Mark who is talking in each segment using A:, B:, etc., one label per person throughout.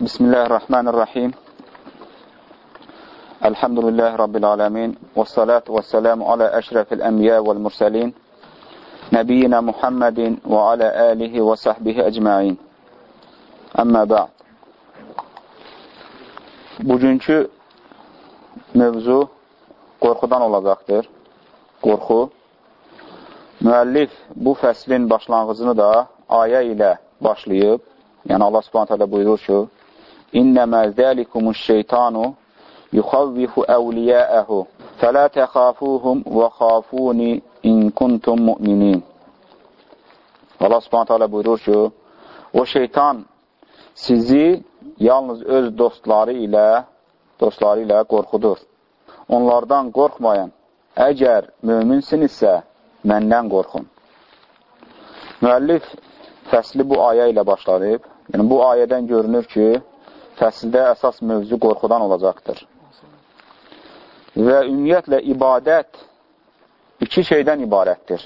A: Bismillahirrahmanirrahim. Elhamdülillahi Rabbil alemin. Və salatu və selamu alə əşrəfil ənbiyə vəl mürsəlin. Nəbiyyina Muhammedin və alə alihi və sahbihi əcməin. Əmmə ba'd. Bugünkü mövzu qorxudan olacaqdır. Qorxu. Müəllif bu fəslin başlanğıcını da ayə ilə başlayıb. Yəni Allah Subhanahu taala buyurur ki: "İnnəmə zəlikumuş şeytanu yuxavvifu əvliyəəhu fələ təxafuhum və xafuni in kuntum mu'minin." Allah Subhanahu taala buyurur ki: "O şeytan sizi yalnız öz dostları ilə dostları ilə qorxudur. Onlardan qorxmayın. Əgər möminsinizsə, məndən qorxun." Müəllif fəsli bu ayə ilə başlayıb. Yəni, bu ayədən görünür ki, fəsildə əsas mövzu qorxudan olacaqdır. Və ümumiyyətlə, ibadət iki şeydən ibarətdir.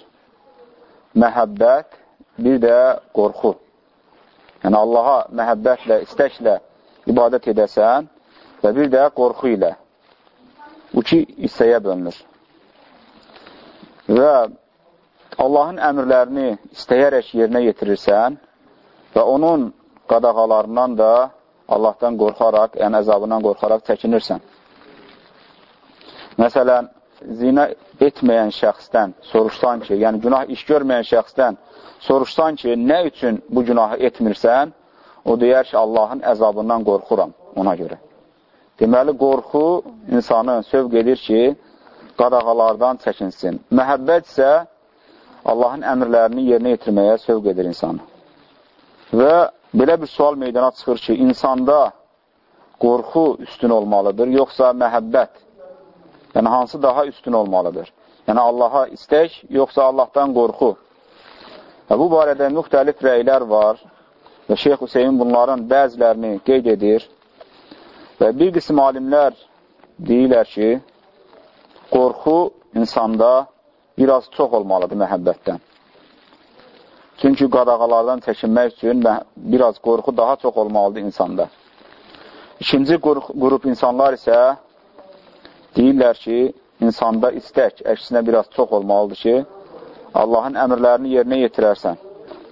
A: Məhəbbət, bir də qorxu. Yəni, Allaha məhəbbətlə, istəklə ibadət edəsən və bir də qorxu ilə. Bu ki, hissəyə bölünür. Və Allahın əmrlərini istəyərək yerinə yetirirsən və onun qadağalarından da Allahdan qorxaraq, yəni əzabından qorxaraq çəkinirsən. Məsələn, zina etməyən şəxsdən soruşsan ki, yəni günah iş görməyən şəxsdən soruşsan ki, nə üçün bu günahı etmirsən, o deyər ki, Allahın əzabından qorxuram ona görə. Deməli, qorxu insanı sövq edir ki, qadağalardan çəkinsin. Məhəbbət isə Allahın əmrlərini yerinə yetirməyə sövq edir insanı. Və belə bir sual meydana çıxır ki, insanda qorxu üstün olmalıdır, yoxsa məhəbbət? Yəni, hansı daha üstün olmalıdır? Yəni, Allaha istək, yoxsa Allahdan qorxu? Və bu barədə müxtəlif rəylər var və Şeyx Hüseyin bunların bəzilərini qeyd edir və bir qism alimlər deyirlər ki, qorxu insanda biraz çox olmalıdır məhəbbətdən. Çünki qadağalardan çəkinmək üçün biraz qorxu daha çox olmalıdır insanda. İkinci qrup insanlar isə deyirlər ki, insanda istək əksinə biraz çox olmalıdır ki, Allahın əmrlərini yerinə yetirərsən.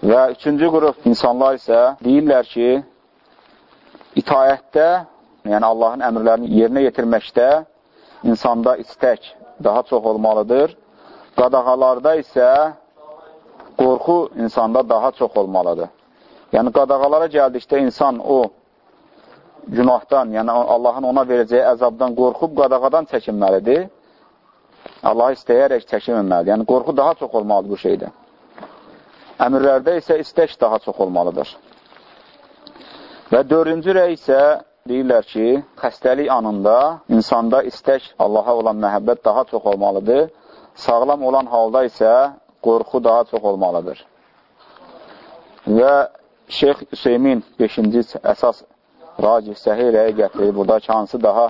A: Və üçüncü qrup insanlar isə deyirlər ki, itayətdə, yəni Allahın əmrlərini yerinə yetirməkdə insanda istək daha çox olmalıdır. Qadağalarda isə qorxu insanda daha çox olmalıdır. Yəni, qadağalara gəldikdə insan o günahdan, yəni Allahın ona verəcəyi əzabdan qorxub qadağadan çəkinməlidir. Allah istəyərək çəkinməməlidir. Yəni, qorxu daha çox olmalıdır bu şeydə. Əmrlərdə isə istək daha çox olmalıdır. Və dördüncü rəy isə deyirlər ki, xəstəlik anında insanda istək Allaha olan məhəbbət daha çox olmalıdır. Sağlam olan halda isə qorxu daha çox olmalıdır. Və Şeyx Hüseymin 5-ci əsas racih səhih rəyə gətirir. Buradakı hansı daha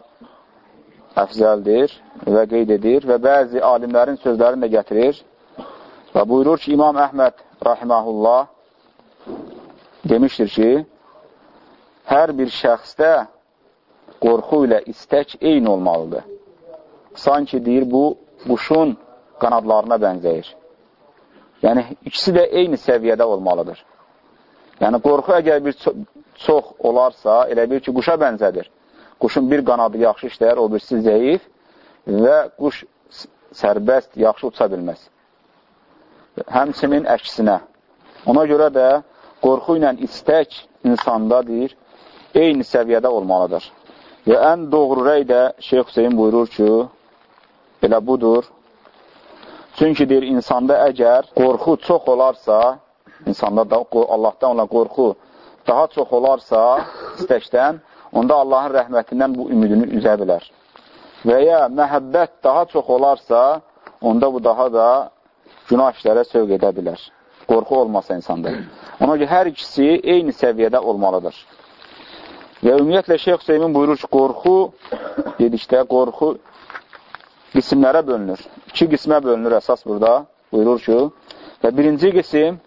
A: əfzəldir və qeyd edir və bəzi alimlərin sözlərini də gətirir və buyurur ki, İmam Əhməd rahiməhullah demişdir ki, hər bir şəxsdə qorxu ilə istək eyni olmalıdır. Sanki deyir, bu quşun qanadlarına bənzəyir. Yəni, ikisi də eyni səviyyədə olmalıdır. Yəni, qorxu əgər bir çox olarsa, elə bir ki, quşa bənzədir. Quşun bir qanadı yaxşı işləyər, o birisi zəif və quş sərbəst, yaxşı uça bilməz. Həmsinin əksinə. Ona görə də qorxu ilə istək insanda deyir, eyni səviyyədə olmalıdır. Və ən doğru rəy də Şeyx Hüseyin buyurur ki, elə budur. Çünki deyir, insanda əgər qorxu çox olarsa, insanda da Allahdan olan qorxu daha çox olarsa istəkdən, onda Allahın rəhmətindən bu ümidini üzə bilər. Və ya məhəbbət daha çox olarsa, onda bu daha da günah işlərə sövq edə bilər. Qorxu olmasa insanda. Ona görə hər ikisi eyni səviyyədə olmalıdır. Və ümumiyyətlə Şeyx Hüseymin buyurur ki, qorxu, dedikdə qorxu qismlərə bölünür. İki qismə bölünür əsas burada. Buyurur ki, və birinci qism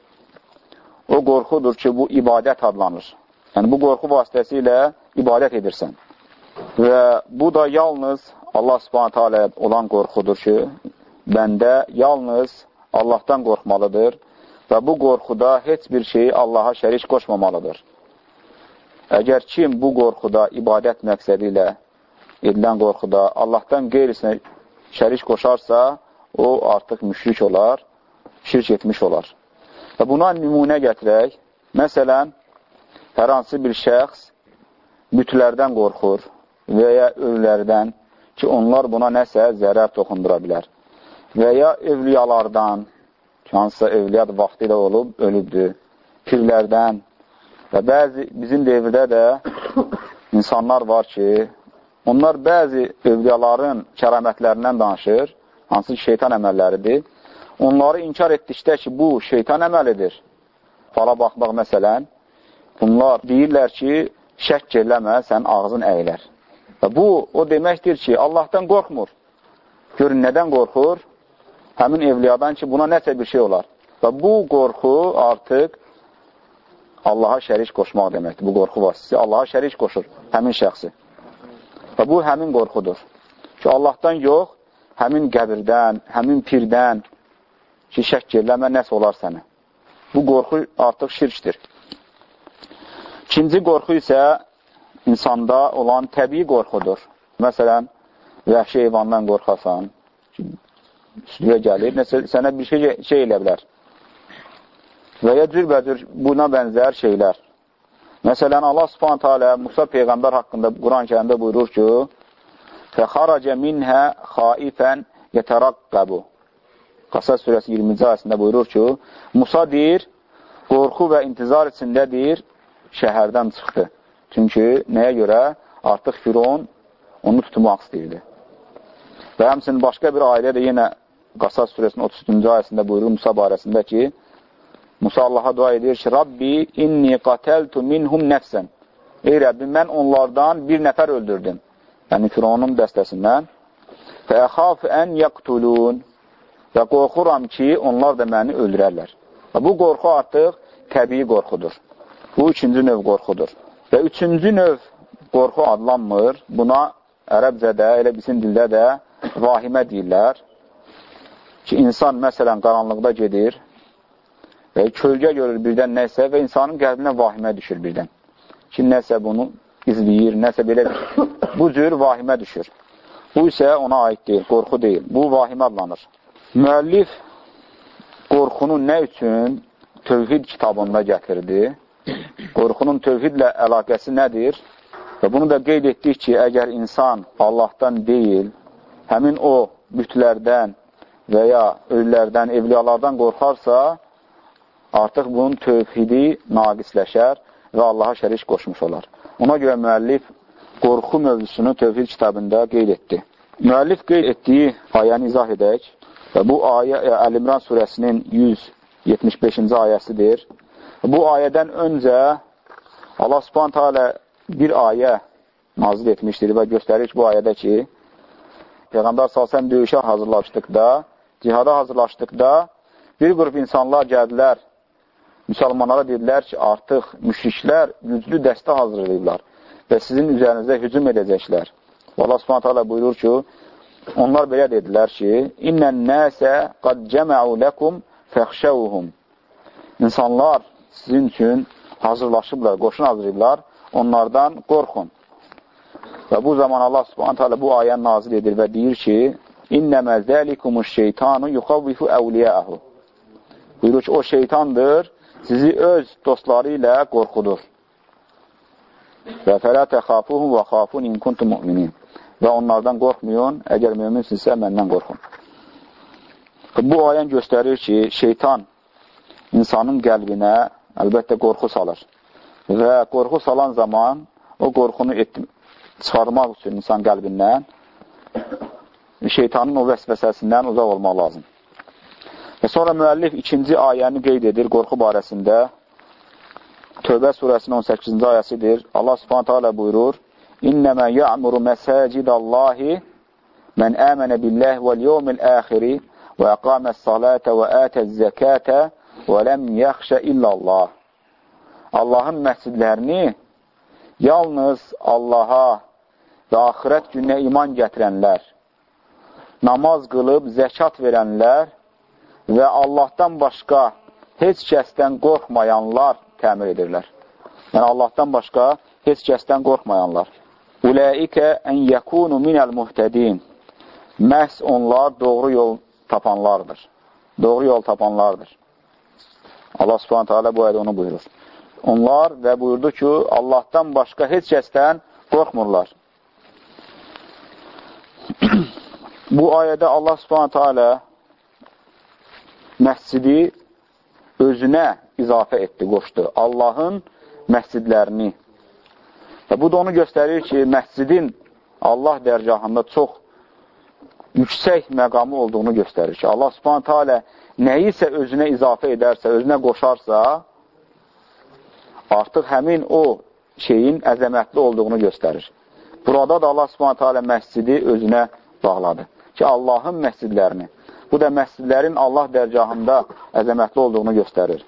A: o qorxudur ki, bu ibadət adlanır. Yəni, bu qorxu vasitəsilə ibadət edirsən. Və bu da yalnız Allah subhanətə alə olan qorxudur ki, bəndə yalnız Allahdan qorxmalıdır və bu qorxuda heç bir şeyi Allaha şərik qoşmamalıdır. Əgər kim bu qorxuda ibadət məqsədi ilə edilən qorxuda Allahdan qeyrisinə şərik qoşarsa, o artıq müşrik olar, şirk etmiş olar. Və buna nümunə gətirək, məsələn, hər hansı bir şəxs bütlərdən qorxur və ya ölülərdən ki, onlar buna nəsə zərər toxundura bilər. Və ya evliyalardan, ki, hansısa evliyat vaxtı ilə olub, ölübdür, pirlərdən, Və bəzi bizim devirdə də insanlar var ki, onlar bəzi övliyaların kəramətlərindən danışır, hansı ki, şeytan əməlləridir. Onları inkar etdikdə ki, bu şeytan əməlidir. Fala baxmaq məsələn, bunlar deyirlər ki, şək eləmə, sən ağzın əyilər. Və bu, o deməkdir ki, Allahdan qorxmur. Görün, nədən qorxur? Həmin evliyadan ki, buna nəsə bir şey olar. Və bu qorxu artıq Allaha şərik qoşmaq deməkdir. Bu qorxu vasitəsi Allaha şərik qoşur həmin şəxsi. Və bu həmin qorxudur. Ki, Allahdan yox, həmin qəbirdən, həmin pirdən ki, şək eləmə, nəsə olar sənə. Bu qorxu artıq şirkdir. İkinci qorxu isə insanda olan təbii qorxudur. Məsələn, vəhşi heyvandan qorxasan, üstüyə gəlir, nəsə, sənə bir şey, şey elə bilər və ya cürbəcür buna bənzər şeylər. Məsələn, Allah subhanətə alə Musa Peyğəmbər haqqında Quran kərimdə buyurur ki, Fəxaracə minhə xaifən yətərəqqəbu. Qasas surəsi 20-ci ayəsində buyurur ki, Musa deyir, qorxu və intizar içindədir, şəhərdən çıxdı. Çünki nəyə görə? Artıq Firon onu tutmaq istəyirdi. Və həmsinin başqa bir ailə də yenə Qasas surəsinin 33-cü ayəsində buyurur Musa barəsində ki, Musa Allaha dua edir ki, Rabbi inni qatəltu minhum nəfsən. Ey Rəbbim, mən onlardan bir nəfər öldürdüm. Yəni, Fironun dəstəsindən. Və əxaf ən yəqtulun. Və qorxuram ki, onlar da məni öldürərlər. Və bu qorxu artıq təbii qorxudur. Bu üçüncü növ qorxudur. Və üçüncü növ qorxu adlanmır. Buna ərəbcədə, elə bizim dildə də vahimə deyirlər. Ki, insan məsələn qaranlıqda gedir, və kölgə görür birdən nəsə və insanın qəlbinə vahimə düşür birdən. Ki, nəsə bunu izləyir, nəsə belə bu cür vahimə düşür. Bu isə ona aid deyil, qorxu deyil. Bu vahimə adlanır. Müəllif qorxunun nə üçün tövhid kitabında gətirdi? Qorxunun tövhidlə əlaqəsi nədir? Və bunu da qeyd etdik ki, əgər insan Allahdan deyil, həmin o bütlərdən və ya ölülərdən, evliyalardan qorxarsa, artıq bunun tövhidi naqisləşər və Allaha şərik qoşmuş olar. Ona görə müəllif qorxu mövzusunu tövhid kitabında qeyd etdi. Müəllif qeyd etdiyi ayəni izah edək və bu ayə Əl-İmran surəsinin 175-ci ayəsidir. Bu ayədən öncə Allah subhanətə alə bir ayə nazil etmişdir və göstərir ki, bu ayədə ki, Peyğəmbər salsəm döyüşə hazırlaşdıqda, cihada hazırlaşdıqda bir qrup insanlar gəldilər müsəlmanlara dedilər ki, artıq müşriklər güclü dəstə hazırlayıblar və sizin üzərinizdə hücum edəcəklər. Allah subhanət hala buyurur ki, onlar belə dedilər ki, İnnən nəsə qad cəməu ləkum fəxşəvuhum. İnsanlar sizin üçün hazırlaşıblar, qoşun hazırlayıblar, onlardan qorxun. Və bu zaman Allah subhanət hala bu ayəni nazil edir və deyir ki, İnnəmə zəlikumuş şeytanu yuxavvifu əvliyəəhu. Buyurur ki, o şeytandır, sizi öz dostları ilə qorxudur. Və fələ təxafuhum və xafun in kuntum mu'minin. Və onlardan qorxmayın, əgər müminsinizsə, məndən qorxun. Bu ayən göstərir ki, şeytan insanın qəlbinə əlbəttə qorxu salır. Və qorxu salan zaman o qorxunu etdim, çıxarmaq üçün insan qəlbindən şeytanın o vəsvəsəsindən uzaq olmaq lazım. Və sonra müəllif ikinci ayəni qeyd edir qorxu barəsində. Tövbə surəsinin 18-ci ayəsidir. Allah subhanətə alə buyurur, İnnəmə ya'muru məsəcidallahi mən əmənə billəh vəl yevmil əxiri və əqamə salətə və ətə zəkətə və ləm yaxşə illallah. Allahın məscidlərini yalnız Allaha və axirət gününə iman gətirənlər, namaz qılıb zəkat verənlər və Allahdan başqa heç kəsdən qorxmayanlar təmir edirlər. Yəni, Allahdan başqa heç kəsdən qorxmayanlar. Uləikə ən yəkunu minəl muhtədin. Məhz onlar doğru yol tapanlardır. Doğru yol tapanlardır. Allah subhanətə alə bu ayda onu buyurur. Onlar və buyurdu ki, Allahdan başqa heç kəsdən qorxmurlar. bu ayədə Allah subhanətə alə məscidi özünə izafə etdi, qoşdu. Allahın məscidlərini. Və bu da onu göstərir ki, məscidin Allah dərgahında çox yüksək məqamı olduğunu göstərir ki, Allah subhanətə alə nəyisə özünə izafə edərsə, özünə qoşarsa, artıq həmin o şeyin əzəmətli olduğunu göstərir. Burada da Allah subhanətə alə məscidi özünə bağladı ki, Allahın məscidlərini, bu da məscidlərin Allah dərgahında əzəmətli olduğunu göstərir.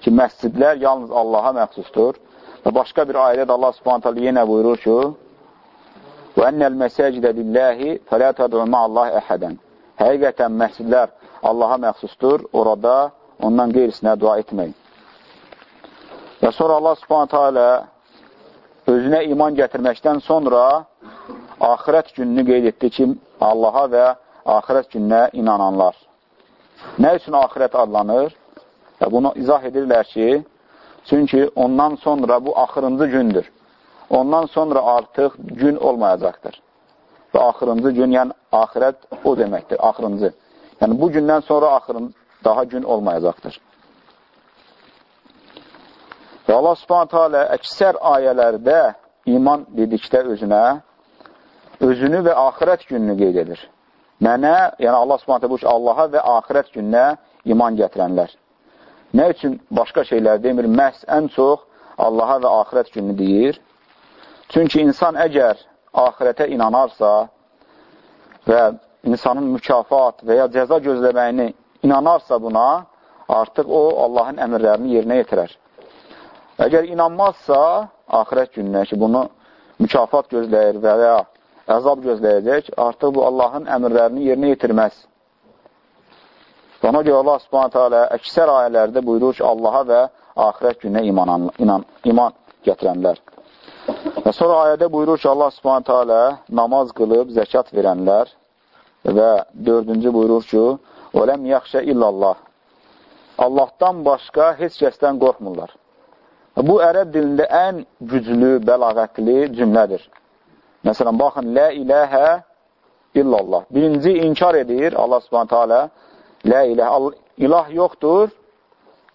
A: Ki, məscidlər yalnız Allaha məxsusdur və başqa bir ayədə Allah subhanətə alə yenə buyurur ki, وَأَنَّ الْمَسَاجِدَ لِلَّهِ فَلَا تَدْعُ مَا اللّٰهِ أَحَدًا Həqiqətən məscidlər Allaha məxsusdur, orada ondan qeyrisinə dua etməyin. Və sonra Allah subhanətə alə özünə iman gətirməkdən sonra axirət gününü qeyd etdi ki, Allaha və axirət gününə inananlar. Nə üçün axirət adlanır? Və bunu izah edirlər ki, çünki ondan sonra bu axırıncı gündür ondan sonra artıq gün olmayacaqdır. Və axırıncı gün, yəni axirət o deməkdir, axırıncı. Yəni bu gündən sonra axırın, daha gün olmayacaqdır. Və Allah subhanətə alə əksər ayələrdə iman dedikdə özünə, özünü və axirət gününü qeyd edir. Mənə, yəni Allah subhanətə bu Allaha və axirət gününə iman gətirənlər. Nə üçün başqa şeylər demir, məhz ən çox Allaha və axirət gününü deyir. Çünki insan əgər axirətə inanarsa və insanın mükafat və ya cəza gözləməyini inanarsa buna, artıq o Allahın əmrlərini yerinə yetirər. Əgər inanmazsa, axirət gününə ki, bunu mükafat gözləyir və ya əzab gözləyəcək, artıq bu Allahın əmrlərini yerinə yetirməz. Ona görə Allah subhanətə alə əksər ayələrdə buyurur ki, Allaha və axirət gününə iman, inan, iman gətirənlər. Və sonra ayədə buyurur ki, Allah subhanətə alə namaz qılıb zəkat verənlər və dördüncü buyurur ki, Oləm yaxşə illallah. Allahdan başqa heç kəsdən qorxmurlar. Bu, ərəb dilində ən güclü, bəlağətli cümlədir. Məsələn, baxın, Lə iləhə illallah. Birinci inkar edir Allah subhanətə alə, Lə iləhə, ilah yoxdur,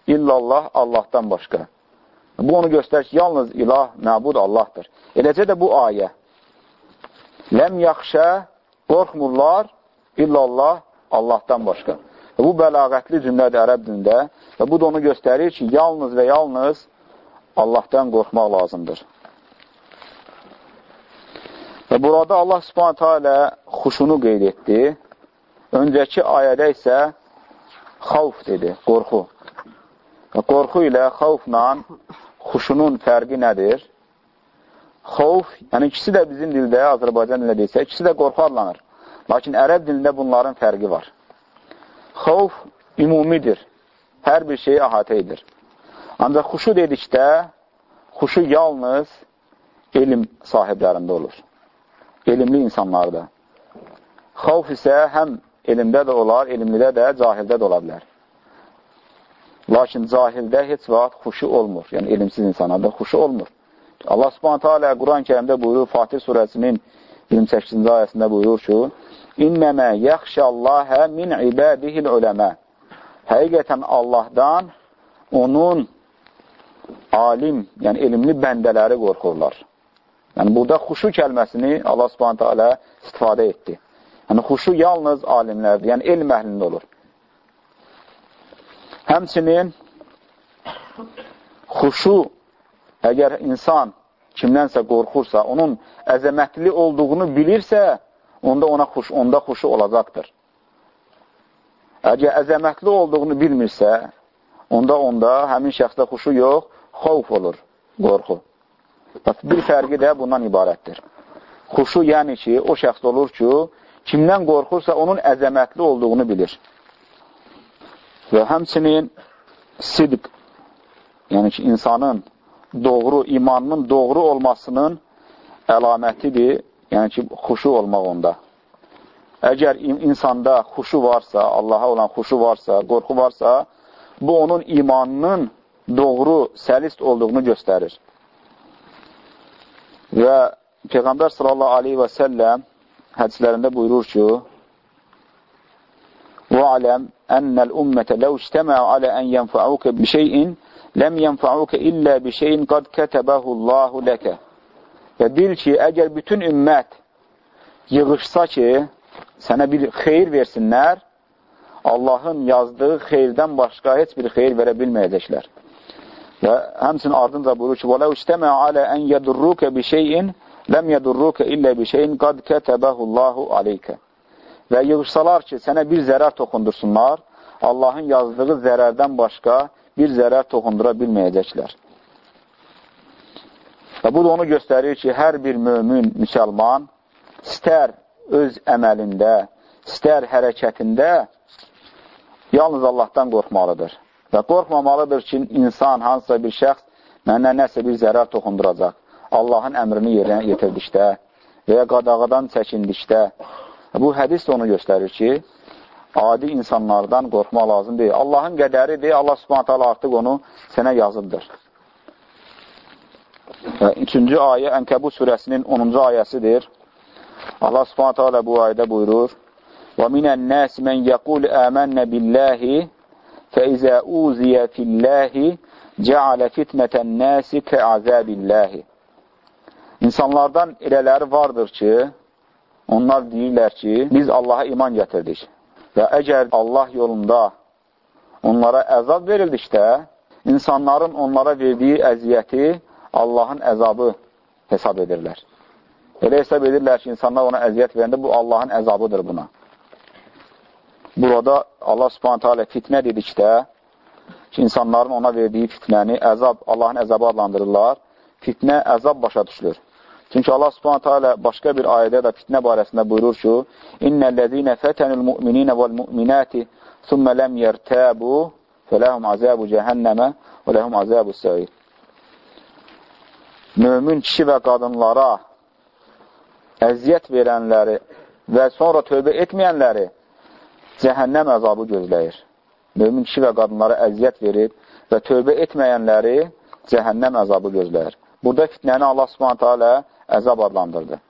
A: illallah Allahdan başqa. Bu onu göstərir ki, yalnız ilah, məbud Allahdır. Eləcə də bu ayə. Ləm yaxşə, qorxmurlar, illallah, Allahdan başqa. Və bu bəlağətli cümlədir ərəb dində və bu da onu göstərir ki, yalnız və yalnız Allahdan qorxmaq lazımdır. Və burada Allah subhanətə alə xuşunu qeyd etdi. Öncəki ayədə isə xavf dedi, qorxu. Və qorxu ilə, xavfla xuşunun fərqi nədir? Xovf, yəni ikisi də bizim dildə, Azərbaycan dilində deyilsə, ikisi də qorxu adlanır. Lakin ərəb dilində bunların fərqi var. Xovf ümumidir, hər bir şeyi əhatə edir. Ancaq xuşu dedikdə, xuşu yalnız elm sahiblərində olur. Elmli insanlarda. Xavf isə həm elmdə də olar, elmlidə də, cahildə də ola bilər. Lakin cahildə heç vaxt xuşu olmur. Yəni, elmsiz insanlarda xuşu olmur. Allah subhanətə alə Quran-ı kərimdə buyurur, Fatih surəsinin 28-ci ayəsində buyurur ki, İnnəmə yəxşəlləhə min ibədihil öləmə Həqiqətən Allahdan onun alim, yəni elmli bəndələri qorxurlar. Yəni, burada xuşu kəlməsini Allah subhanətə alə istifadə etdi. Yəni, xuşu yalnız alimlərdir, yəni elm əhlində olur. Həmçinin xuşu, əgər insan kimdənsə qorxursa, onun əzəmətli olduğunu bilirsə, onda ona xuş, onda xuşu olacaqdır. Əgər əzəmətli olduğunu bilmirsə, onda onda həmin şəxsdə xuşu yox, xovf olur, qorxu. Bax, bir fərqi də bundan ibarətdir. Xuşu yəni ki, o şəxs olur ki, kimdən qorxursa onun əzəmətli olduğunu bilir. Və həmçinin sidq, yəni ki, insanın doğru, imanının doğru olmasının əlamətidir, yəni ki, xuşu olmaq onda. Əgər insanda xuşu varsa, Allaha olan xuşu varsa, qorxu varsa, bu onun imanının doğru, səlist olduğunu göstərir. Və Peyğəmbər sallallahu aleyhi və səlləm hədislərində buyurur ki, وَعَلَمْ أَنَّ الْأُمَّةَ لَوْ اجْتَمَعُوا عَلَى أَنْ يَنْفَعُوكَ بِشَيْءٍ لَمْ يَنْفَعُوكَ إِلَّا بِشَيْءٍ قَدْ كَتَبَهُ اللَّهُ لَكَ Və bil ki, əgər bütün ümmət yığışsa ki, sənə bir xeyir versinlər, Allahın yazdığı xeyirdən başqa heç bir xeyir verə bilməyəcəklər. Və həmçinin ardınca buyurur ki: "Vəlau istəmə alə an yadurruka bi şey'in lam yadurruka illə bi şey'in qad katabahu Allahu alayka." Və yığışsalar ki, sənə bir zərər toxundursunlar, Allahın yazdığı zərərdən başqa bir zərər toxundura bilməyəcəklər. Və bu da onu göstərir ki, hər bir mömin, müsəlman istər öz əməlində, istər hərəkətində yalnız Allahdan qorxmalıdır. Və qorxmamalıdır ki, insan, hansısa bir şəxs mənə nəsə bir zərər toxunduracaq. Allahın əmrini yerinə yetirdikdə və ya qadağadan çəkindikdə. Bu hədis də onu göstərir ki, adi insanlardan qorxmaq lazım deyil. Allahın qədəridir, Allah subhanət hala artıq onu sənə yazıbdır. Və üçüncü ayə Ənkəbut surəsinin 10-cu ayəsidir. Allah subhanətə alə bu ayda buyurur, وَمِنَ النَّاسِ مَنْ يَقُولُ آمَنَّ بِاللَّهِ فَإِذَا أُوزِيَ فِي اللَّهِ جَعَلَ فِتْنَةَ النَّاسِ كَعَذَابِ اللَّهِ İnsanlardan elələri vardır ki, onlar deyirlər ki, biz Allaha iman gətirdik və əgər Allah yolunda onlara əzab verildikdə, insanların onlara verdiyi əziyyəti Allahın əzabı hesab edirlər. Elə hesab edirlər ki, insanlar ona əziyyət verəndə bu Allahın əzabıdır buna. Burada Allah subhanətə alə fitnə dedikdə ki, insanların ona verdiyi fitnəni əzab, Allahın əzabı adlandırırlar. Fitnə, əzab başa düşülür. Çünki Allah subhanətə alə başqa bir ayədə də fitnə barəsində buyurur ki, İnnəl-ləzinə fətənül mü'minə vəl-mü'minəti thumma ləm yərtəbu fələhum azəbu cəhənnəmə və ləhum azəbu səir. Mömin kişi və qadınlara əziyyət verənləri və sonra tövbə etməyənləri cəhənnəm əzabı gözləyir. Mömin kişi və qadınlara əziyyət verib və tövbə etməyənləri cəhənnəm əzabı gözləyir. Burada fitnəni Allah subhanətə alə əzab adlandırdı.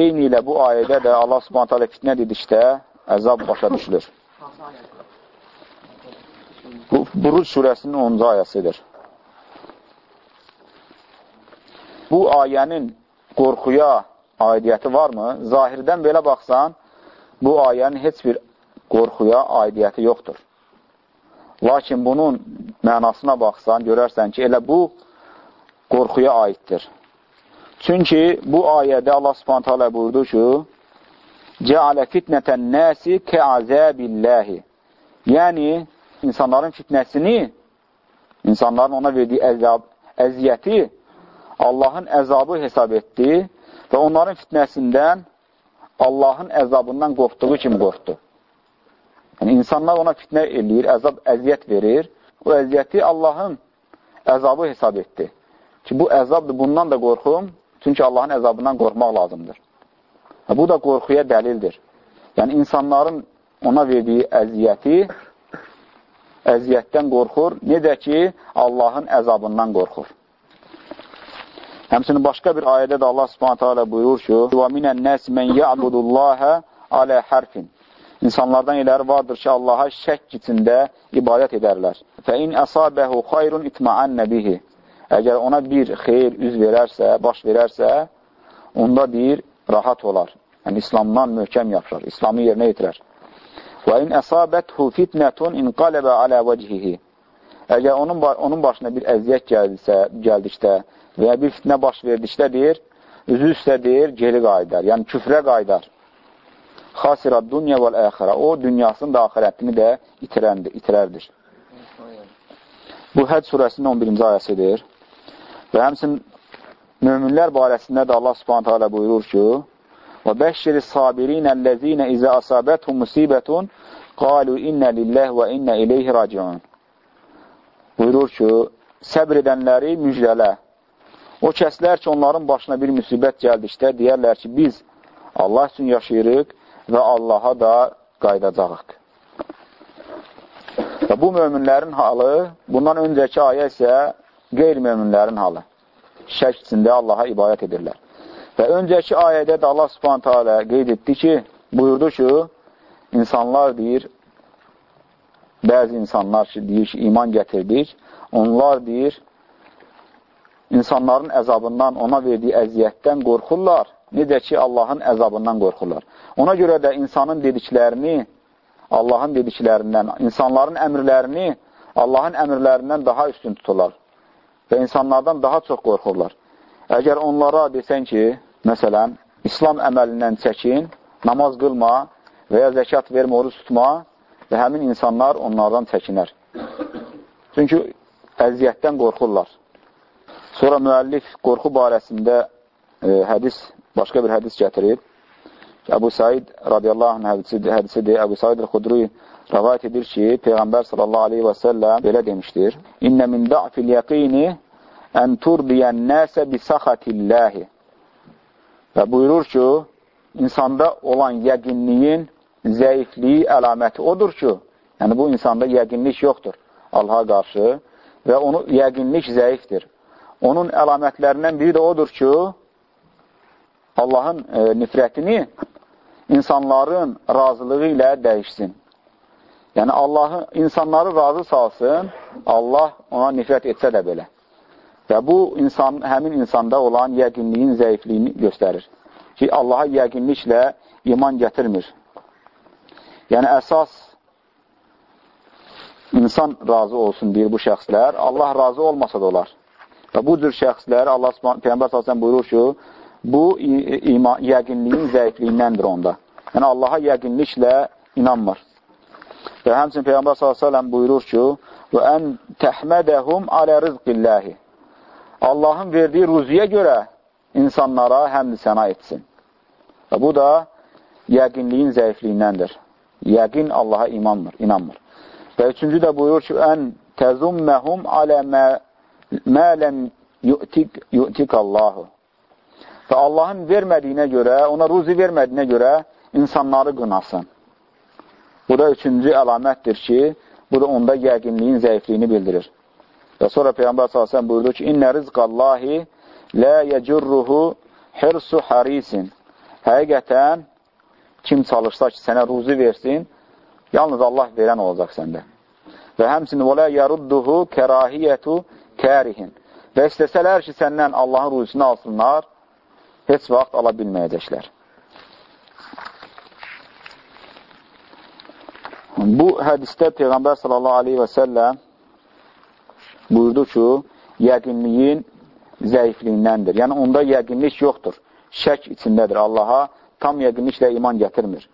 A: Eyni ilə bu ayədə də Allah subhanətə alə fitnə dedikdə əzab başa düşülür. Bu, Buruc surəsinin 10-cu ayəsidir. Bu ayənin qorxuya aidiyyəti varmı? Zahirdən belə baxsan, bu ayənin heç bir qorxuya aidiyyəti yoxdur. Lakin bunun mənasına baxsan, görərsən ki, elə bu qorxuya aiddir. Çünki bu ayədə Allah subhanət hələ buyurdu ki, Cəalə fitnətən nəsi kəazəbilləhi Yəni, insanların fitnəsini, insanların ona verdiyi əzab, əziyyəti Allahın əzabı hesab etdi və onların fitnəsindən Allahın əzabından qorxduğu kimi qorxdu. Yəni, insanlar ona fitnə eləyir, əzab, əziyyət verir. O əziyyəti Allahın əzabı hesab etdi. Ki, bu əzabdır, bundan da qorxum. Çünki Allahın əzabından qorxmaq lazımdır. Bu da qorxuya dəlildir. Yəni, insanların ona verdiyi əziyyəti, əziyyətdən qorxur, necə ki, Allahın əzabından qorxur. Həmçinin başqa bir ayədə də Allah Subhanahu taala buyurur ki: "Və minən nas men ya'budullaha ala harfin." İnsanlardan eləri vardır ki, Allaha şək içində ibadət edərlər. Fə in əsabəhu xayrun itma'annə bihi. Əgər ona bir xeyir üz verərsə, baş verərsə, onda bir rahat olar. Yəni, İslamdan möhkəm yapışar, İslamı yerinə yetirər. Və in əsabəthu fitnətun inqaləbə alə vəcihihi. Əgər onun, onun başına bir əziyyət gəldisə, gəldikdə və ya bir fitnə baş verdikdə deyir, üzü üstə deyir, geri qayıdar, yəni küfrə qayıdar xasirə dünya vəl əxirə. O, dünyasının da axirətini də itirəndir, itirərdir. Bu, Həd surəsinin 11-ci ayəsidir. Və həmsin möminlər barəsində də Allah subhanətə alə buyurur ki, Və bəşşiri sabirinə ləzinə izə asabətum musibətun qalu innə lilləh və innə ileyhi raciun. Buyurur ki, səbr edənləri müjdələ. O kəslər ki, onların başına bir müsibət gəldikdə deyərlər ki, biz Allah üçün yaşayırıq və Allaha da qaydacağıq. Və bu möminlərin halı, bundan öncəki ayə isə qeyri-möminlərin halı. Şək içində Allaha ibadət edirlər. Və öncəki ayədə də Allah subhanətə alə qeyd etdi ki, buyurdu ki, insanlar deyir, bəzi insanlar ki, deyir ki, iman gətirdik, onlar deyir, insanların əzabından, ona verdiyi əziyyətdən qorxurlar, necə ki, Allahın əzabından qorxurlar. Ona görə də insanın dediklərini Allahın dediklərindən, insanların əmrlərini Allahın əmrlərindən daha üstün tuturlar və insanlardan daha çox qorxurlar. Əgər onlara desən ki, məsələn, İslam əməlindən çəkin, namaz qılma və ya zəkat vermə, oruç tutma və həmin insanlar onlardan çəkinər. Çünki əziyyətdən qorxurlar. Sonra müəllif qorxu barəsində e, hədis, başqa bir hədis gətirib. Əbu Said radiyallahu anh hədisidir, hədisidir. Əbu Said el-Xudri rəvayət edir ki, Peyğəmbər sallallahu aleyhi və səlləm belə demişdir. İnnə min da'fil yəqini ən turdiyən nəsə bisaxatilləhi. Və buyurur ki, insanda olan yəqinliyin zəifliyi əlaməti odur ki, yəni bu insanda yəqinlik yoxdur Allaha qarşı və onu yəqinlik zəifdir. Onun əlamətlərindən biri də odur ki, Allahın e, nifrətini insanların razılığı ilə dəyişsin. Yəni, Allahı, insanları razı salsın, Allah ona nifrət etsə də belə. Və bu, insan, həmin insanda olan yəqinliyin zəifliyini göstərir. Ki, Allaha yəqinliklə iman gətirmir. Yəni, əsas insan razı olsun deyir bu şəxslər. Allah razı olmasa da olar. Və bu cür şəxslər, Allah Peyğəmbər sallallahu buyurur ki, bu iman, yəqinliyin zəifliyindəndir onda. Yəni, Allaha yəqinliklə inanmır. Və həmçin Peyğəmbər s.ə.v buyurur ki, və ən təhmədəhum alə rizqilləhi. Allahın verdiyi ruziyə görə insanlara həmd səna etsin. Və bu da yəqinliyin zəifliyindəndir. Yəqin Allaha imanmır, inanmır. Və üçüncü də buyurur ki, ən təzumməhum alə mə, mə ləm yu'tik, yu'tik Allahu. Və Allahın vermədiyinə görə, ona ruzi vermədiyinə görə insanları qınasın. Bu da üçüncü əlamətdir ki, bu da onda yəqinliyin zəifliyini bildirir. Və sonra Peyğəmbər s.ə.v buyurdu ki, İnnə rizqallahi lə yəcurruhu hirsu harisin. Həqiqətən, kim çalışsa ki, sənə ruzi versin, yalnız Allah verən olacaq səndə. Və həmsinin və lə yarudduhu kərahiyyətu kərihin. Və istəsələr ki, səndən Allahın ruzisini alsınlar, heç vaxt ala bilməyəcəklər. Bu hədisdə Peyğəmbər sallallahu aleyhi və səlləm buyurdu ki, yəqinliyin zəifliyindəndir. Yəni, onda yəqinlik yoxdur. Şək içindədir. Allaha tam yəqinliklə iman gətirmir.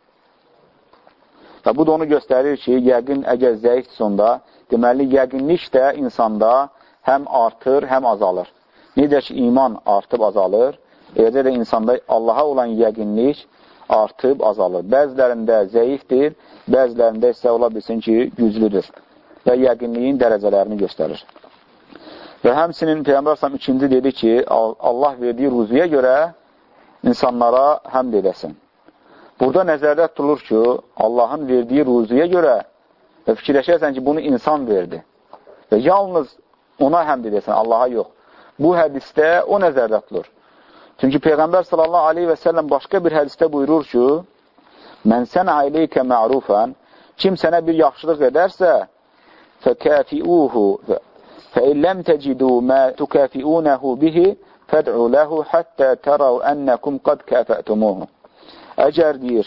A: Və bu da onu göstərir ki, yəqin əgər zəifdirsə onda, deməli, yəqinlik də insanda həm artır, həm azalır. Necə ki, iman artıb azalır, eləcə də insanda Allaha olan yəqinlik artıb azalır. Bəzilərində zəifdir, bəzilərində isə ola bilsin ki, güclüdür və yəqinliyin dərəcələrini göstərir. Və həmsinin Peyğəmbər səhəm ikinci dedi ki, Allah verdiyi ruziyə görə insanlara həmd edəsin. Burada nəzərdə tutulur ki, Allahın verdiyi ruziyə görə və fikirləşərsən ki, bunu insan verdi. Və yalnız ona həmd edəsən, Allaha yox. Bu hədisdə o nəzərdə tutulur. Çünki Peyğəmbər sallallahu aleyhi və səlləm başqa bir hədisdə buyurur ki, Mən sənə aleykə mərufən, kim sənə bir yaxşılıq edərsə, fəkəfiuhu, fəin ləm təcidu mə tükəfiunəhu bihi, fəd'u ləhu həttə tərəv ənəkum qad kəfətumuhu. Əgər deyir,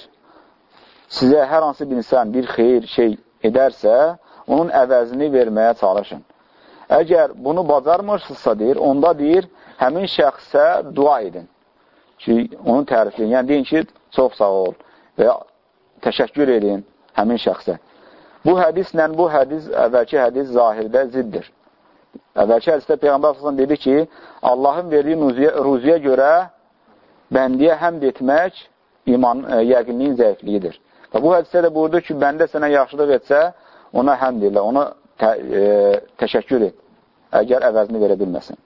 A: sizə hər hansı bir insan bir xeyir şey edərsə, onun əvəzini verməyə çalışın. Əgər bunu bacarmırsınızsa, deyir, onda deyir, həmin şəxsə dua edin ki, onun tərifləyin. Yəni, deyin ki, çox sağ ol və təşəkkür edin həmin şəxsə. Bu hədislə bu hədis, əvvəlki hədis zahirdə ziddir. Əvvəlki hədisdə Peyğəmbər sallallahu dedi ki, Allahın verdiyi ruziyə, ruziyə görə bəndiyə həmd etmək iman, ə, e, yəqinliyin zəifliyidir. Və bu hədisdə də buyurdu ki, bəndə sənə yaxşılıq etsə, ona həmd elə, ona tə, e, təşəkkür et, əgər əvəzini verə bilməsin.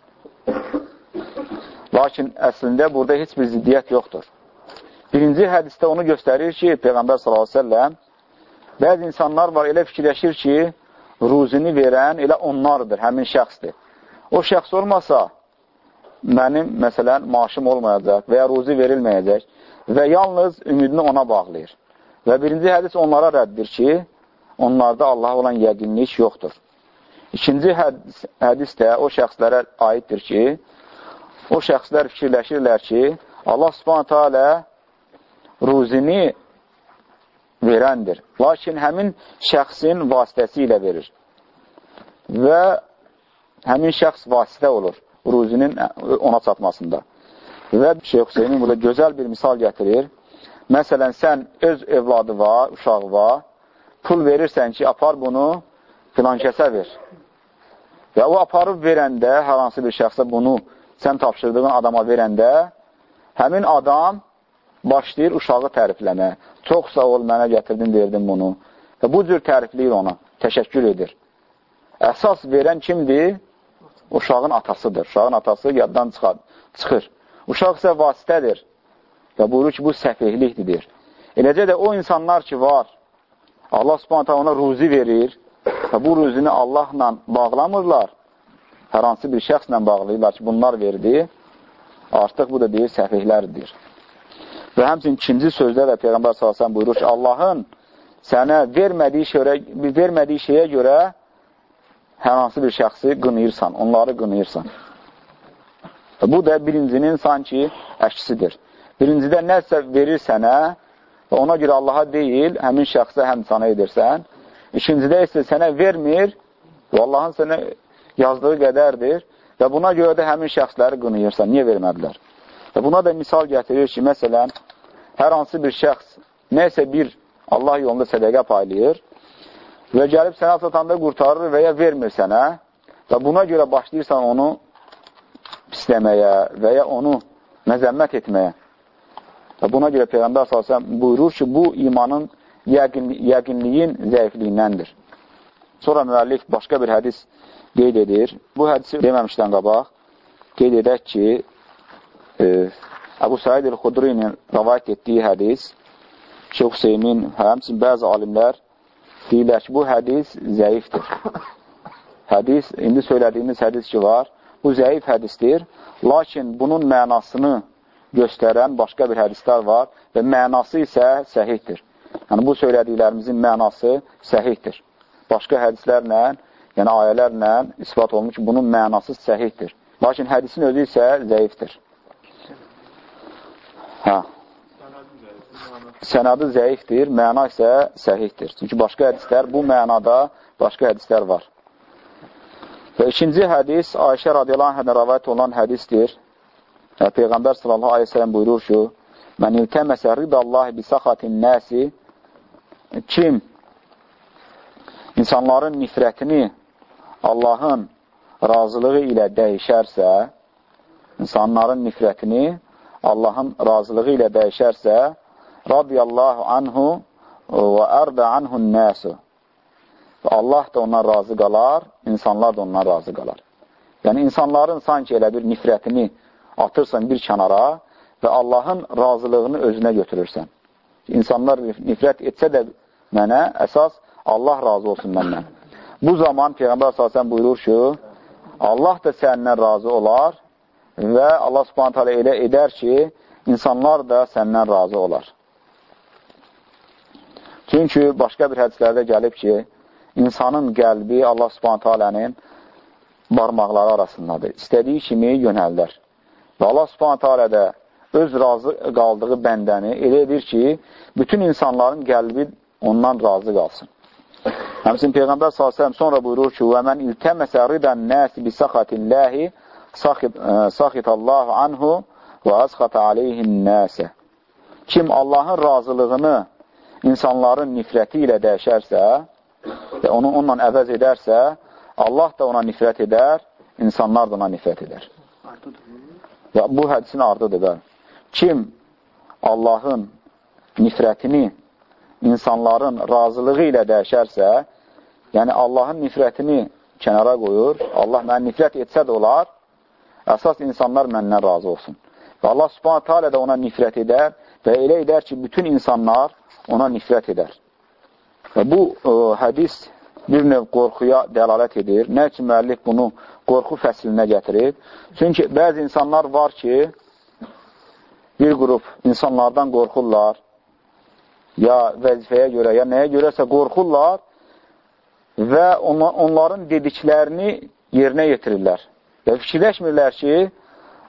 A: Lakin əslində burada heç bir ziddiyyət yoxdur. Birinci hədisdə onu göstərir ki, Peyğəmbər s.ə.v bəzi insanlar var, elə fikirləşir ki, ruzini verən elə onlardır, həmin şəxsdir. O şəxs olmasa, mənim, məsələn, maaşım olmayacaq və ya ruzi verilməyəcək və yalnız ümidini ona bağlayır. Və birinci hədis onlara rəddir ki, onlarda Allah olan yəqinlik yoxdur. İkinci hədis, hədis də o şəxslərə aiddir ki, o şəxslər fikirləşirlər ki, Allah subhanətə alə ruzini verəndir. Lakin həmin şəxsin vasitəsi ilə verir. Və həmin şəxs vasitə olur ruzinin ona çatmasında. Və Şeyh Hüseynin burada gözəl bir misal gətirir. Məsələn, sən öz evladı var, uşağı var, pul verirsən ki, apar bunu filan kəsə ver. Və o aparıb verəndə, hər hansı bir şəxsə bunu sən tapşırdığın adama verəndə, həmin adam başlayır uşağı tərifləmə. Çox sağ ol, mənə gətirdin, verdin bunu. Və bu cür tərifləyir ona, təşəkkür edir. Əsas verən kimdir? Uşağın atasıdır. Uşağın atası yaddan çıxar, çıxır. Uşaq isə vasitədir. Və buyurur ki, bu səfihlikdir, deyir. Eləcə də o insanlar ki, var, Allah subhanətə ona ruzi verir və bu ruzini Allahla bağlamırlar, hər hansı bir şəxslə bağlayırlar ki, bunlar verdi, artıq bu da deyir, səfihlərdir. Və həmçin ikinci sözdə də Peyğəmbər s.ə.v buyurur ki, Allahın sənə vermədiyi, şöyə, vermədiyi şeyə görə hər hansı bir şəxsi qınıyırsan, onları qınıyırsan. Bu da birincinin sanki əksisidir. Birincidə nəsə verir sənə və ona görə Allaha deyil, həmin şəxsə həm sana edirsən. İkincidə isə sənə vermir və Allahın sənə yazdığı qədərdir və buna görə də həmin şəxsləri qınıyırsan. Niyə vermədilər? Və buna da misal gətirir ki, məsələn, hər hansı bir şəxs nəsə bir Allah yolunda sədəqə paylayır və gəlib sənə satanda qurtarır və ya vermir sənə və buna görə başlayırsan onu pisləməyə və ya onu məzəmmət etməyə. Və buna görə Peyğəmbər s.ə.v buyurur ki, bu imanın yəqin, yəqinliyin zəifliyindəndir. Sonra müəllif başqa bir hədis qeyd edir. Bu hədisi deməmişdən qabaq qeyd edək ki, e, Əbu Said el-Xudrinin rəvayət etdiyi hədis, Şeyh Hüseymin, həmçin bəzi alimlər deyirlər ki, bu hədis zəifdir. Hədis, indi söylədiyimiz hədis ki var, bu zəif hədisdir, lakin bunun mənasını göstərən başqa bir hədislər var və mənası isə səhihdir. Yəni, bu söylədiklərimizin mənası səhihdir. Başqa hədislərlə, yəni ayələrlə ispat olunmuş ki, bunun mənası səhihdir. Lakin hədisin özü isə zəifdir. Hə. Sənədi zəifdir, məna isə səhihdir. Çünki başqa hədislər, bu mənada başqa hədislər var. Və ikinci hədis Ayşə radiyallahu anhədən rəvayət olan hədisdir. Və Peyğəmbər sallallahu aleyhi ve sellem buyurur ki, Mən iltəməsə ridallahi bisaxatin nəsi Kim insanların nifrətini Allahın razılığı ilə dəyişərsə, insanların nifrətini Allahın razılığı ilə dəyişərsə, radiyallahu anhu və ərdə anhun nəsu. Allah da ondan razı qalar, insanlar da ondan razı qalar. Yəni, insanların sanki elə bir nifrətini atırsan bir kənara və Allahın razılığını özünə götürürsən. İnsanlar nifrət etsə də mənə, əsas Allah razı olsun məndən. Bu zaman Peyğəmbər s.ə.v buyurur ki, Allah da səndən razı olar və Allah subhanət hələ elə edər ki, insanlar da səndən razı olar. Çünki başqa bir hədislərdə gəlib ki, insanın qəlbi Allah subhanət hələnin barmaqları arasındadır. İstədiyi kimi yönəldər. Və Allah subhanət hələ də öz razı qaldığı bəndəni elə edir ki, bütün insanların qəlbi ondan razı qalsın. Həmsin Peyğəmbər s.ə.v sonra buyurur ki, və mən iltəməsə ridən nəsi bi səxatilləhi saxitallahu anhu və azxata aleyhin nəsə. Kim Allahın razılığını insanların nifrəti ilə dəyişərsə və onu onunla əvəz edərsə, Allah da ona nifrət edər, insanlar da ona nifrət edər. Və bu hədisin ardıdır. Bəli. Kim Allahın nifrətini insanların razılığı ilə dəyişərsə, yəni Allahın nifrətini kənara qoyur, Allah mənə nifrət etsə də olar, əsas insanlar məndən razı olsun. Və Allah subhanətə alə də ona nifrət edər və elə edər ki, bütün insanlar ona nifrət edər. Və bu ə, e, hədis bir növ qorxuya dəlalət edir. Nə üçün müəllif bunu qorxu fəsilinə gətirib? Çünki bəzi insanlar var ki, bir qrup insanlardan qorxurlar, ya vəzifəyə görə, ya nəyə görəsə qorxurlar və onların dediklərini yerinə yetirirlər. Və fikirləşmirlər ki,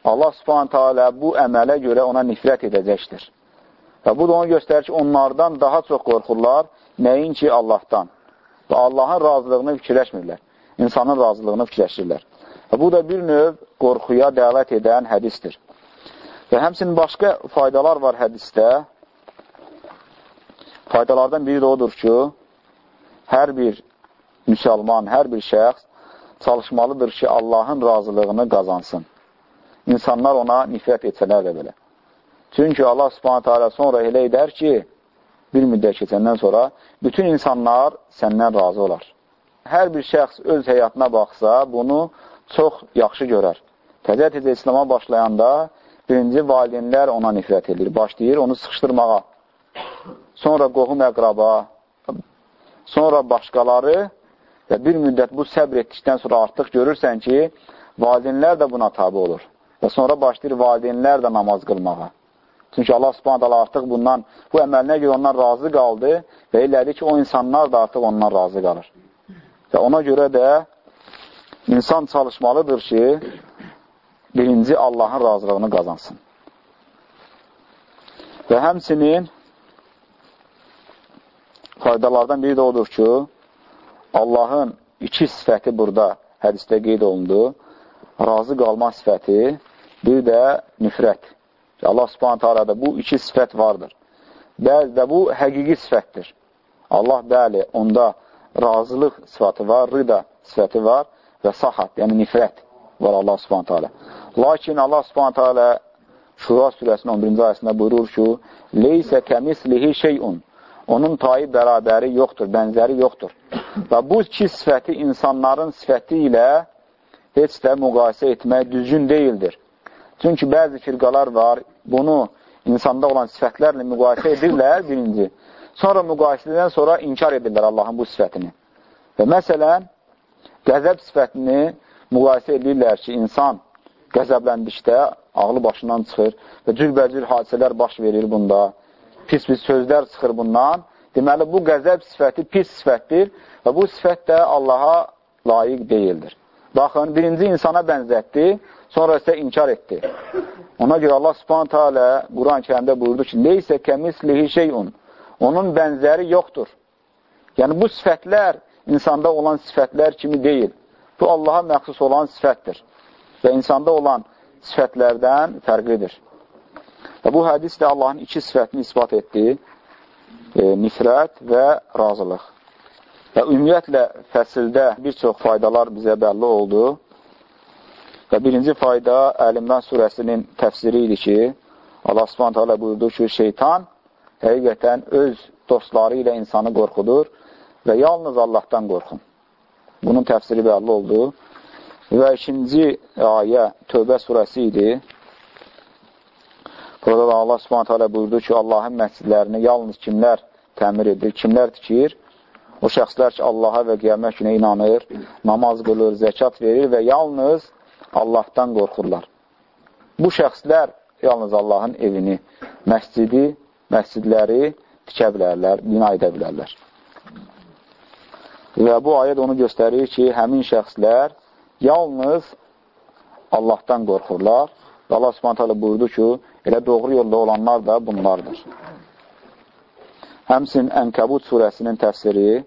A: Allah subhanətə alə bu əmələ görə ona nifrət edəcəkdir. Və bu da onu göstərir ki, onlardan daha çox qorxurlar, nəinki Allahdan. Və Allahın razılığını fikirləşmirlər. İnsanın razılığını fikirləşirlər. Və bu da bir növ qorxuya dəvət edən hədistir. Və həmsinin başqa faydalar var hədisdə. Faydalardan biri də odur ki, hər bir müsəlman, hər bir şəxs çalışmalıdır ki, Allahın razılığını qazansın. İnsanlar ona nifrət etsələr də belə. Çünki Allah subhanətə alə sonra elə edər ki, bir müddət keçəndən sonra bütün insanlar səndən razı olar. Hər bir şəxs öz həyatına baxsa, bunu çox yaxşı görər. Təzə-təzə İslama başlayanda birinci valideynlər ona nifrət edir, başlayır onu sıxışdırmağa. Sonra qohum əqraba, sonra başqaları və bir müddət bu səbr etdikdən sonra artıq görürsən ki, valideynlər də buna tabi olur. Və sonra başlayır valideynlər də namaz qılmağa. Çünki Allah subhanət artıq bundan, bu əməlinə görə ondan razı qaldı və elədi ki, o insanlar da artıq ondan razı qalır. Və ona görə də insan çalışmalıdır ki, birinci Allahın razılığını qazansın. Və həmsinin faydalardan biri də odur ki, Allahın iki sifəti burada hədisdə qeyd olundu. Razı qalma sifəti, bir də nifrət. Allah subhanətə alədə bu iki sifət vardır. Bəzi də bu həqiqi sifətdir. Allah bəli, onda razılıq sifəti var, rıda sifəti var və sahat, yəni nifrət var Allah subhanətə alə. Lakin Allah subhanətə alə Şura surəsinin 11-ci ayəsində buyurur ki, Leysə kəmislihi şeyun. Onun tayı bərabəri yoxdur, bənzəri yoxdur. Və bu iki sifəti insanların sifəti ilə heç də müqayisə etmək düzgün deyildir. Çünki bəzi firqalar var, bunu insanda olan sifətlərlə müqayisə edirlər, birinci. Sonra müqayisədən sonra inkar edirlər Allahın bu sifətini. Və məsələn, qəzəb sifətini müqayisə edirlər ki, insan qəzəbləndikdə ağlı başından çıxır və cürbəcür hadisələr baş verir bunda. Pis-pis sözlər çıxır bundan. Deməli, bu qəzəb sifəti pis sifətdir və bu sifət də Allaha layiq deyildir. Baxın, birinci insana bənzətdi, sonra isə inkar etdi. Ona görə Allah subhanətə alə Quran-ı kərimdə buyurdu ki, Leysə kəmislihi şeyun, onun bənzəri yoxdur. Yəni, bu sifətlər insanda olan sifətlər kimi deyil. Bu, Allaha məxsus olan sifətdir və insanda olan sifətlərdən fərqlidir. Və bu hədis də Allahın iki sifətini ispat etdi, e, nifrət və razılıq. Və ümumiyyətlə, fəsildə bir çox faydalar bizə bəlli oldu. Və birinci fayda Əlimran surəsinin təfsiri idi ki, Allah subhanət hələ buyurdu ki, şeytan həqiqətən öz dostları ilə insanı qorxudur və yalnız Allahdan qorxun. Bunun təfsiri bəlli oldu. Və ikinci ayə Tövbə surəsi idi. Burada da Allah subhanət hələ buyurdu ki, Allahın məscidlərini yalnız kimlər təmir edir, kimlər tikir? O şəxslər ki, Allaha və qiyamət günə inanır, namaz qılır, zəkat verir və yalnız Allahdan qorxurlar. Bu şəxslər yalnız Allahın evini, məscidi, məscidləri tikə bilərlər, bina edə bilərlər. Və bu ayət onu göstərir ki, həmin şəxslər yalnız Allahdan qorxurlar. Və Allah subhanətələ buyurdu ki, elə doğru yolda olanlar da bunlardır. Həmsin Ənkəbud surəsinin təfsiri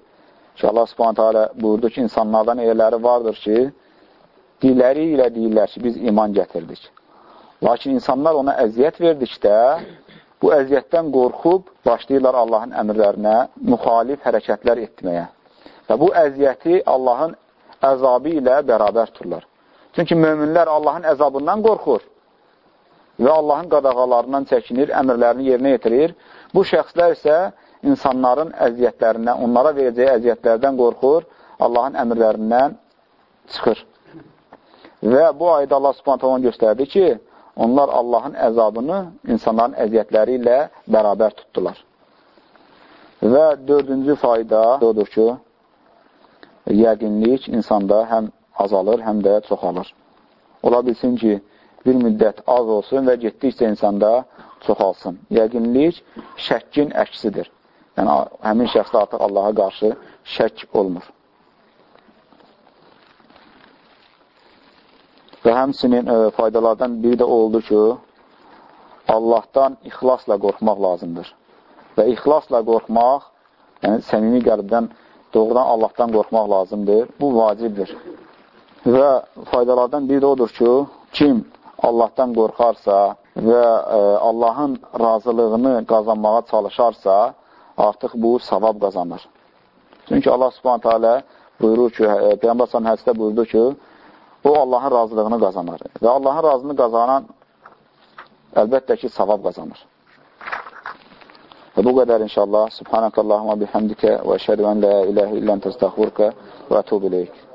A: Ki, Allah subhanətə alə buyurdu ki, insanlardan elələri vardır ki, dilləri ilə deyirlər ki, biz iman gətirdik. Lakin insanlar ona əziyyət verdikdə, bu əziyyətdən qorxub başlayırlar Allahın əmrlərinə müxalif hərəkətlər etməyə. Və bu əziyyəti Allahın əzabı ilə bərabər tuturlar. Çünki möminlər Allahın əzabından qorxur və Allahın qadağalarından çəkinir, əmrlərini yerinə yetirir. Bu şəxslər isə insanların əziyyətlərindən, onlara verəcəyi əziyyətlərdən qorxur, Allahın əmrlərindən çıxır. Və bu ayda Allah subhanətə onu göstərdi ki, onlar Allahın əzabını insanların əziyyətləri ilə bərabər tutdular. Və dördüncü fayda odur ki, yəqinlik insanda həm azalır, həm də çoxalır. Ola bilsin ki, bir müddət az olsun və getdikcə insanda çoxalsın. Yəqinlik şəkkin əksidir. Yəni, həmin şəxsdə artıq Allaha qarşı şək olmur. Və həmsinin e, faydalardan biri də oldu ki, Allahdan ixlasla qorxmaq lazımdır. Və ixlasla qorxmaq, yəni səmimi qəlbdən doğrudan Allahdan qorxmaq lazımdır. Bu vacibdir. Və faydalardan biri də odur ki, kim Allahdan qorxarsa və ə, e, Allahın razılığını qazanmağa çalışarsa, artıq bu savab qazanır. Çünki Allah subhanətə alə buyurur ki, Peyyambər səhəm hədisdə buyurdu ki, o Allahın razılığını qazanır. Və Allahın razılığını qazanan əlbəttə ki, savab qazanır. Və bu qədər inşallah. Subhanəkəllahumma bihamdikə və əşhədu ən la iləhə illən təstəxvurkə və ətubu iləyik.